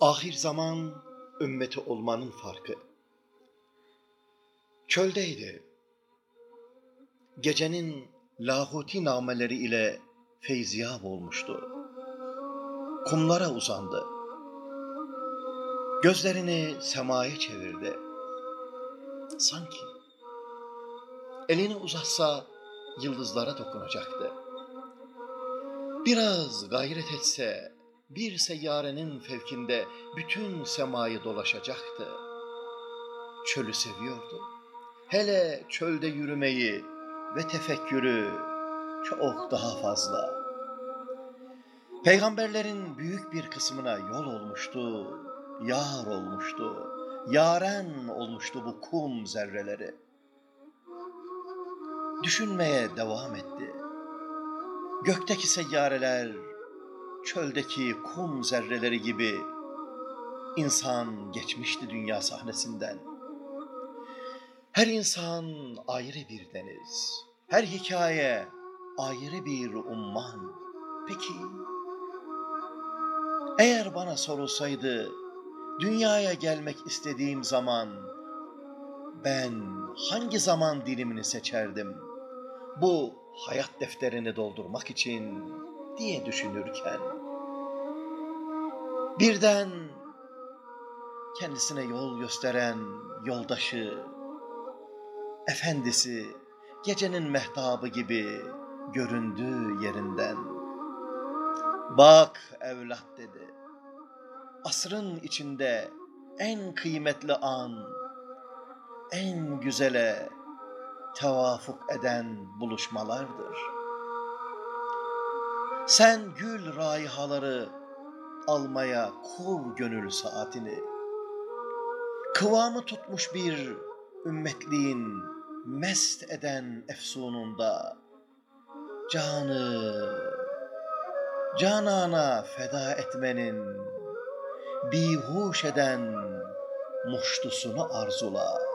Ahir zaman ümmeti olmanın farkı. Çöldeydi. Gecenin lahuti nameleri ile feyziyab olmuştu. Kumlara uzandı. Gözlerini semaya çevirdi. Sanki elini uzatsa yıldızlara dokunacaktı. Biraz gayret etse bir seyyarenin fevkinde bütün semayı dolaşacaktı. Çölü seviyordu. Hele çölde yürümeyi ve tefekkürü çok daha fazla. Peygamberlerin büyük bir kısmına yol olmuştu, yar olmuştu, yaren olmuştu bu kum zerreleri. Düşünmeye devam etti. Gökteki seyyareler çöldeki kum zerreleri gibi insan geçmişti dünya sahnesinden. Her insan ayrı bir deniz, her hikaye ayrı bir umman. Peki, eğer bana sorulsaydı, dünyaya gelmek istediğim zaman, ben hangi zaman dilimini seçerdim? Bu hayat defterini doldurmak için diye düşünürken, birden kendisine yol gösteren yoldaşı, efendisi, gecenin mehtabı gibi göründüğü yerinden. Bak evlat dedi, asrın içinde en kıymetli an, en güzele tevafuk eden buluşmalardır. Sen gül raihaları almaya kur gönül saatini. Kıvamı tutmuş bir ümmetliğin mest eden efsununda canı canana feda etmenin bihuş eden muştusunu arzula.